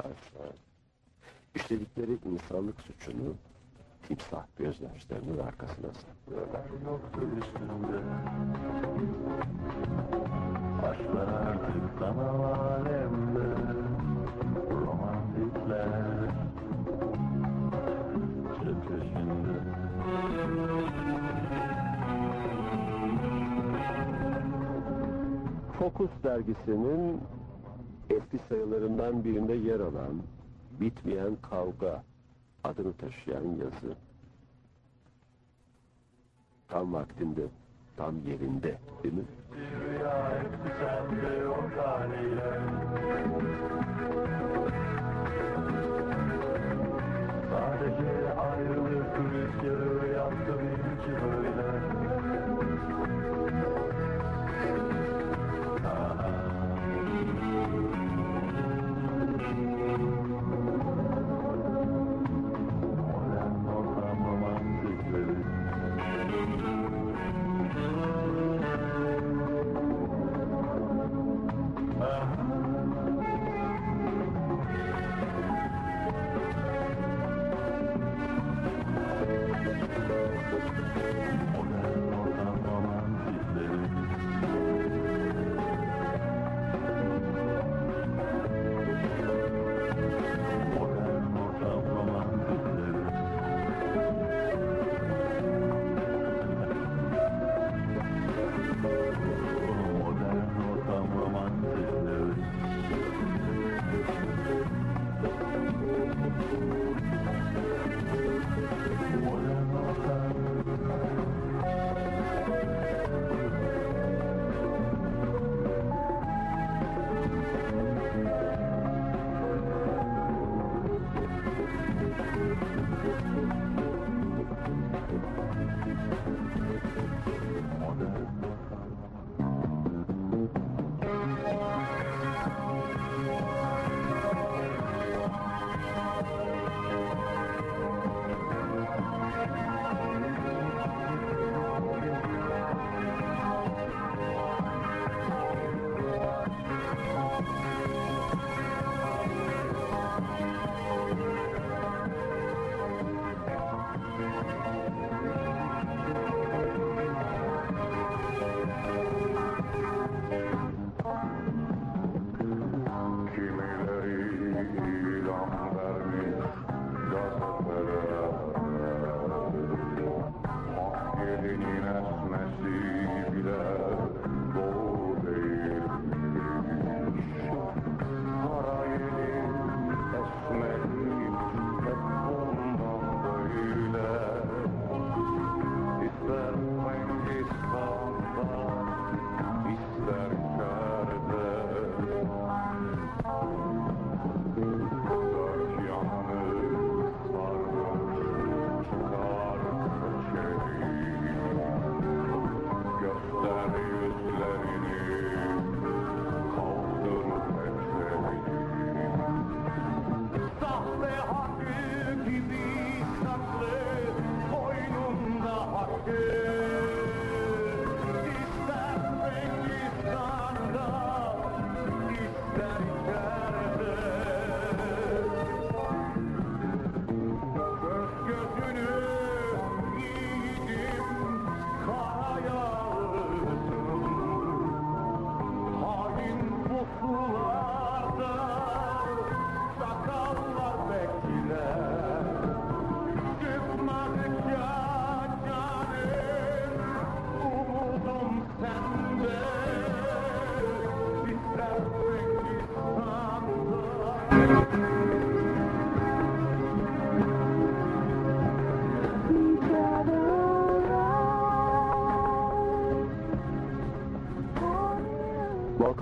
bakarsan işledikleri insanlık suçunu timsah gözyaşlarının arkasına saklıyorlar. Aşklar artık sanal alemde Romantikler Çöküşünde Focus dergisinin eski sayılarından birinde yer alan Bitmeyen Kavga adını taşıyan yazı. Tam vaktinde, tam yerinde değil mi? Bir rüya sende o haliyle Sadece ayrılık rüzgarı yaptı benimki böyle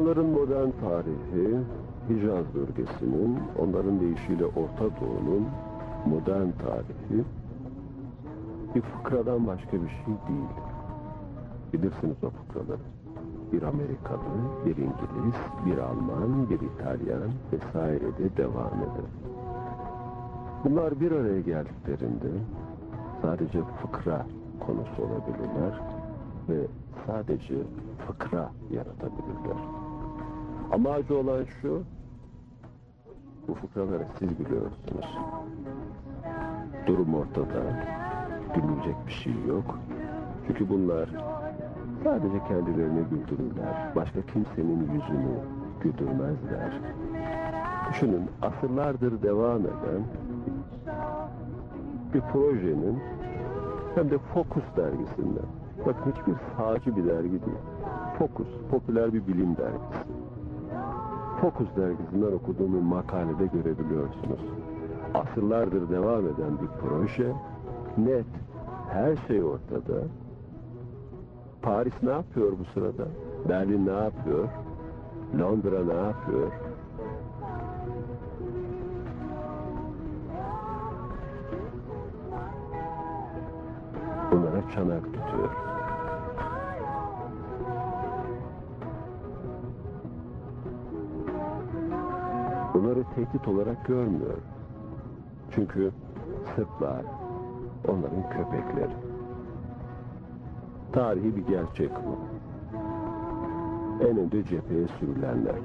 Balkanların modern tarihi, Hicaz bölgesinin, onların deyişiyle Orta Doğu'nun modern tarihi bir fıkradan başka bir şey değil. Bilirsiniz o fıkraları. Bir Amerikalı, bir İngiliz, bir Alman, bir İtalyan vesaire de devam eder. Bunlar bir araya geldiklerinde sadece fıkra konusu olabilirler ve sadece fıkra yaratabilirler. Ama acı olan şu, Bu fıkraları siz biliyorsunuz. Durum ortada. Gülünecek bir şey yok. Çünkü bunlar sadece kendilerini güldürürler. Başka kimsenin yüzünü güldürmezler. Düşünün asırlardır devam eden bir projenin hem de Focus dergisinden. Bakın hiçbir sağcı bir dergi değil. Focus, popüler bir bilim dergisi. Focus dergisinden okuduğum makalede görebiliyorsunuz. Asırlardır devam eden bir proje, net, her şey ortada. Paris ne yapıyor bu sırada? Berlin ne yapıyor? Londra ne yapıyor? Bunlara çanak tutuyor. Bunları tehdit olarak görmüyor. Çünkü Sırplar onların köpekleri. Tarihi bir gerçek bu. En önde cepheye sürülenler.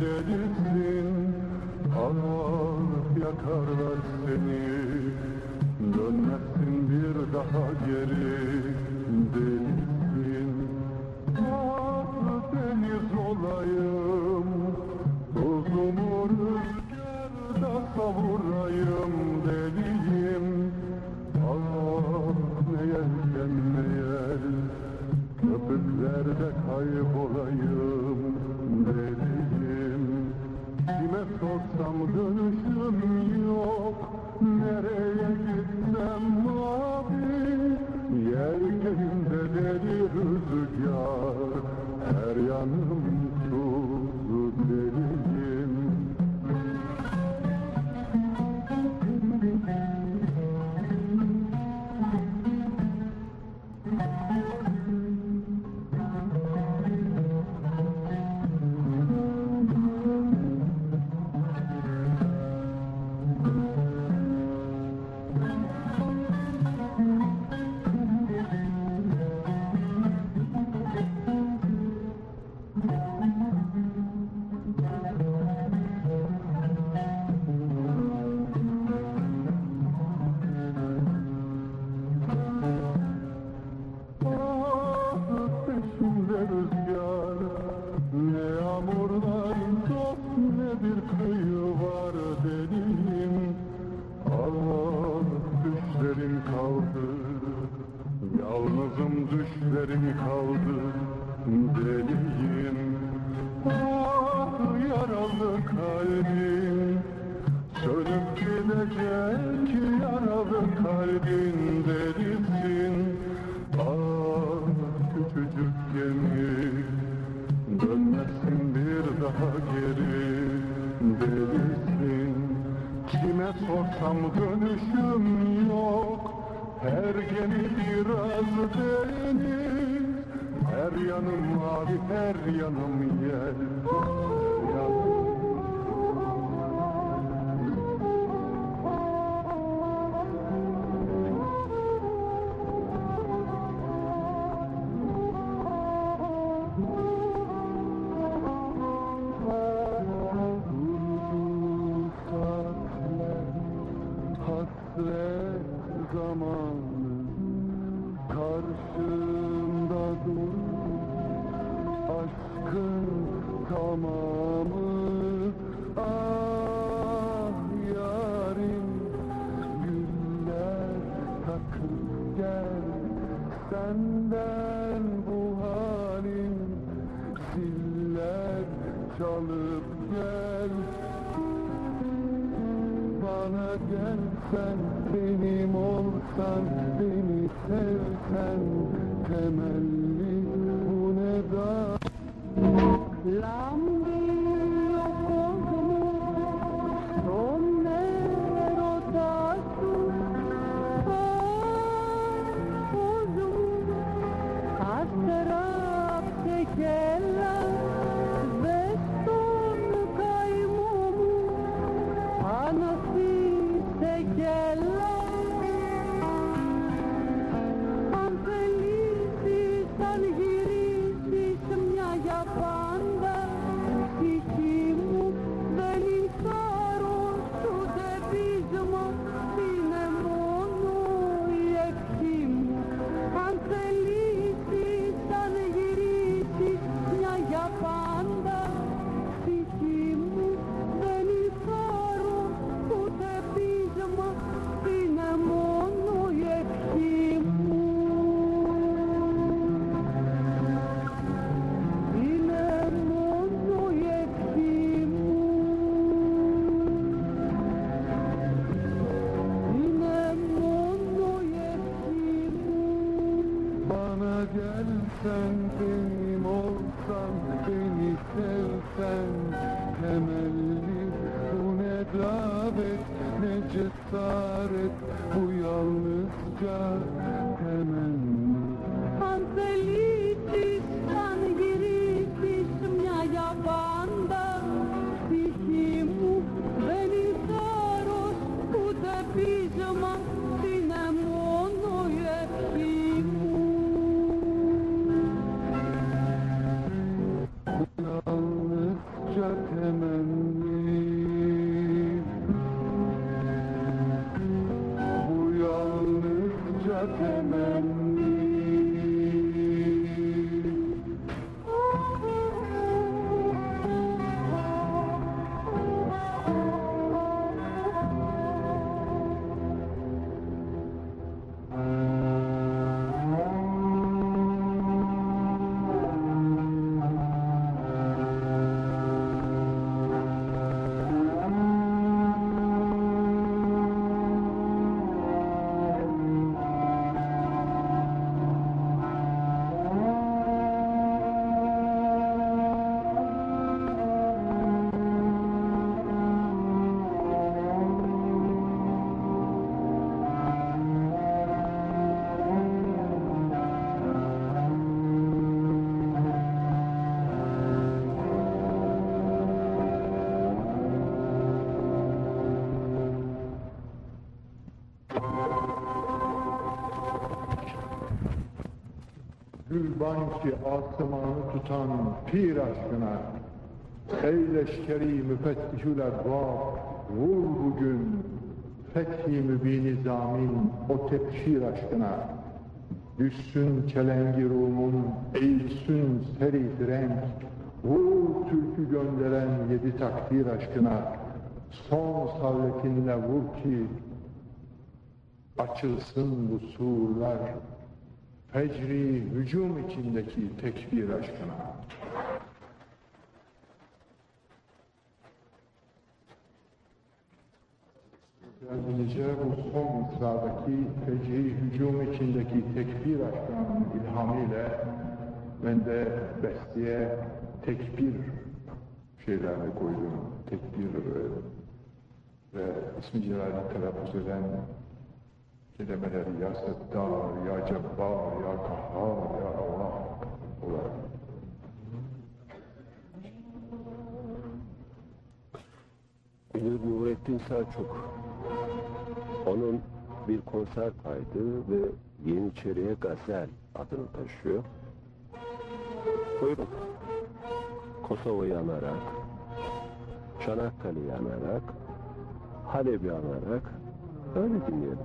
dediklerin Anlar yakarlar seni. Dönmezsin bir daha geri. Yalnızım düşlerim kaldı deliyim. Ah yaralı kalbim. Sönüp gidecek yaralı kalbin derisin Ah küçücük gemi Dönmesin bir daha geri. Delisin. Kime sorsam dönüşüm yok. Ergeni biraz deniz Her yanım mavi her yanım yel Gülban ki asımanı tutan pir aşkına. Ey leşkeri müfettişül erbab Vur bugün fethi mübini zamin o tepşir aşkına. Düşsün çelengi Rum'un eğilsün seri renk Vur türkü gönderen yedi takdir aşkına. Son savletinle vur ki Açılsın bu surlar Fecri hücum içindeki tekbir aşkına. Sadece bu son mısradaki fecri hücum içindeki tekbir aşkının ilhamıyla ben de besteye tekbir şeylerini koydum. Tekbir e, ve ismi celali telaffuz eden kelimeleri ya Settar, ya Cebbar, ya Kahhar, ya Allah olarak. Münir Nurettin Selçuk. Onun bir konser kaydı ve Yeniçeriye Gazel adını taşıyor. Buyurun. Kosova yanarak, Çanakkale yanarak, Halep'i yanarak öyle dinleyelim.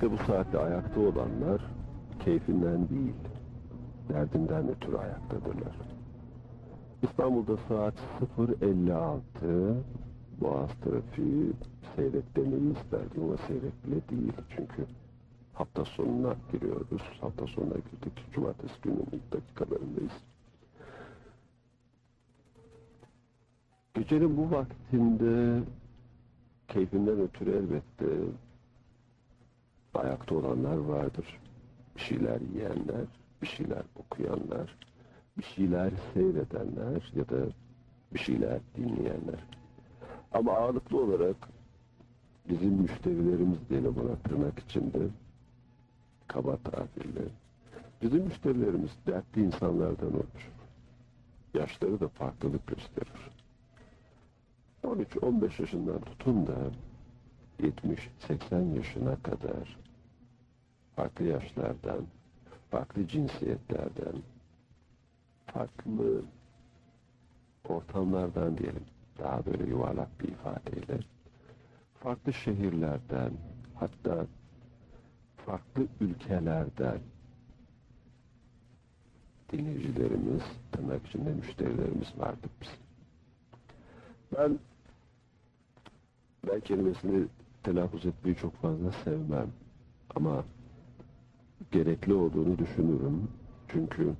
Genellikle bu saatte ayakta olanlar keyfinden değil, derdinden ötürü ayaktadırlar. İstanbul'da saat 0.56, Boğaz trafiği seyret demeyi isterdim ama seyrek bile değil. Çünkü hafta sonuna giriyoruz. Hafta sonuna girdik. Cumartesi gününün ilk dakikalarındayız. Gecenin bu vaktinde keyfinden ötürü elbette ayakta olanlar vardır. Bir şeyler yiyenler, bir şeyler okuyanlar, bir şeyler seyredenler ya da bir şeyler dinleyenler. Ama ağırlıklı olarak bizim müşterilerimiz diyelim ona tırnak içinde kaba tabirle. Bizim müşterilerimiz dertli insanlardan oluşur. Yaşları da farklılık gösterir. 13-15 yaşından tutun da 70-80 yaşına kadar farklı yaşlardan, farklı cinsiyetlerden, farklı ortamlardan diyelim, daha böyle yuvarlak bir ifadeyle, farklı şehirlerden, hatta farklı ülkelerden dinleyicilerimiz, tırnak içinde müşterilerimiz vardır bizim. Ben ben kelimesini telaffuz etmeyi çok fazla sevmem. Ama gerekli olduğunu düşünürüm. Çünkü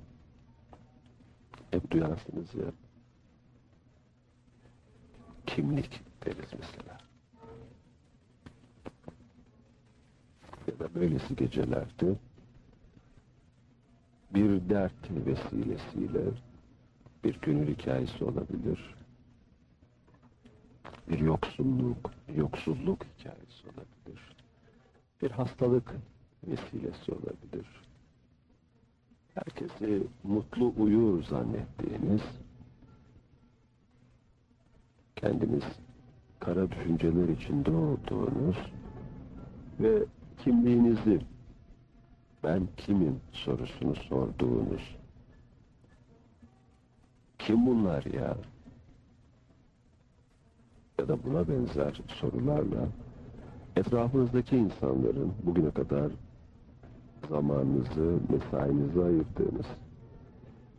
hep duyarsınız ya kimlik deriz mesela. Ya da böylesi gecelerde bir dert vesilesiyle bir gönül hikayesi olabilir. Bir yoksulluk, yoksulluk hikayesi olabilir. Bir hastalık vesilesi olabilir. Herkesi mutlu uyur zannettiğiniz kendiniz kara düşünceler içinde olduğunuz ve kimliğinizi ben kimim sorusunu sorduğunuz kim bunlar ya? Ya da buna benzer sorularla etrafınızdaki insanların bugüne kadar zamanınızı, mesainizi ayırdığınız,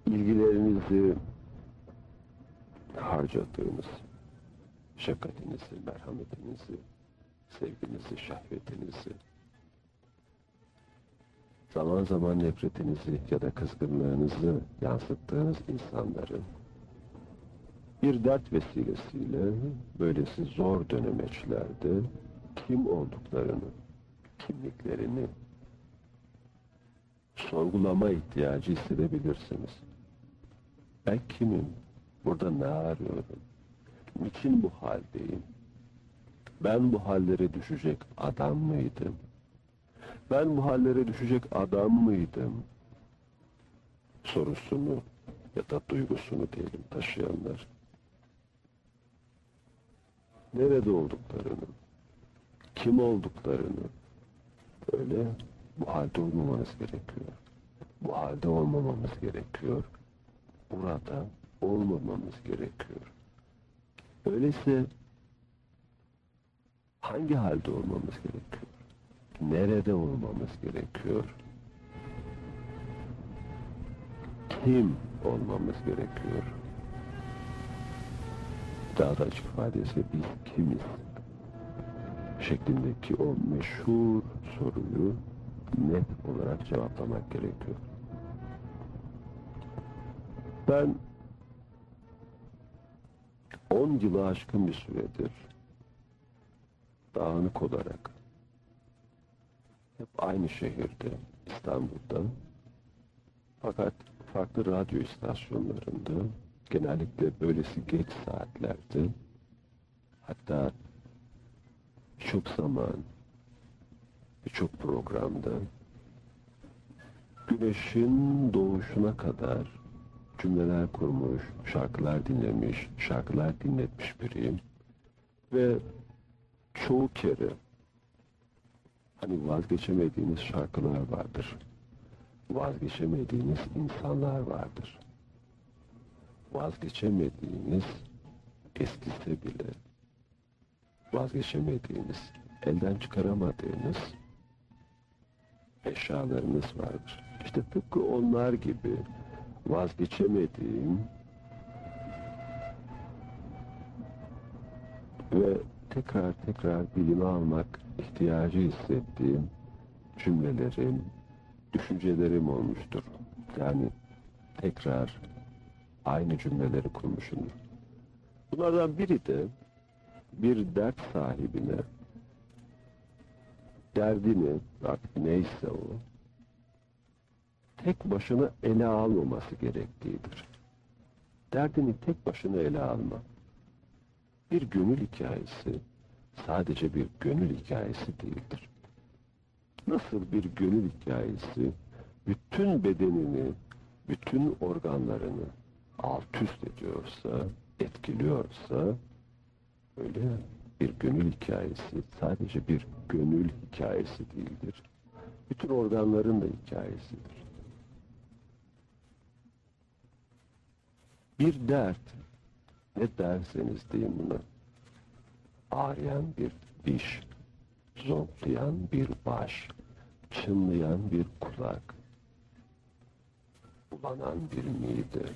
ilgilerinizi harcadığınız, şefkatinizi, merhametinizi, sevginizi, şehvetinizi, zaman zaman nefretinizi ya da kızgınlığınızı yansıttığınız insanların bir dert vesilesiyle böylesi zor dönemeçlerde kim olduklarını, kimliklerini sorgulama ihtiyacı hissedebilirsiniz. Ben kimim? Burada ne arıyorum? Niçin bu haldeyim? Ben bu hallere düşecek adam mıydım? Ben bu hallere düşecek adam mıydım? Sorusunu ya da duygusunu diyelim taşıyanlar. Nerede olduklarını, kim olduklarını öyle bu halde olmamanız gerekiyor. Bu halde olmamamız gerekiyor. Burada olmamamız gerekiyor. Öyleyse hangi halde olmamız gerekiyor? Nerede olmamız gerekiyor? Kim olmamız gerekiyor? Daha da açık ifadesi biz kimiz? Şeklindeki o meşhur soruyu net olarak cevaplamak gerekiyor. Ben 10 yılı aşkın bir süredir dağınık olarak hep aynı şehirde, İstanbul'da fakat farklı radyo istasyonlarında genellikle böylesi geç saatlerde hatta çok zaman birçok programda güneşin doğuşuna kadar cümleler kurmuş, şarkılar dinlemiş, şarkılar dinletmiş biriyim. Ve çoğu kere hani vazgeçemediğiniz şarkılar vardır. Vazgeçemediğiniz insanlar vardır. Vazgeçemediğiniz eskise bile vazgeçemediğiniz, elden çıkaramadığınız eşyalarınız vardır. İşte tıpkı onlar gibi vazgeçemediğim ve tekrar tekrar bilime almak ihtiyacı hissettiğim cümlelerim, düşüncelerim olmuştur. Yani tekrar aynı cümleleri kurmuşumdur. Bunlardan biri de bir dert sahibine derdini artık neyse o tek başına ele almaması gerektiğidir. Derdini tek başına ele alma. Bir gönül hikayesi sadece bir gönül hikayesi değildir. Nasıl bir gönül hikayesi bütün bedenini, bütün organlarını alt üst ediyorsa, etkiliyorsa öyle bir gönül hikayesi sadece bir gönül hikayesi değildir. Bütün organların da hikayesidir. Bir dert, ne derseniz deyin buna, ağrıyan bir diş, zonklayan bir baş, çınlayan bir kulak, bulanan bir mide,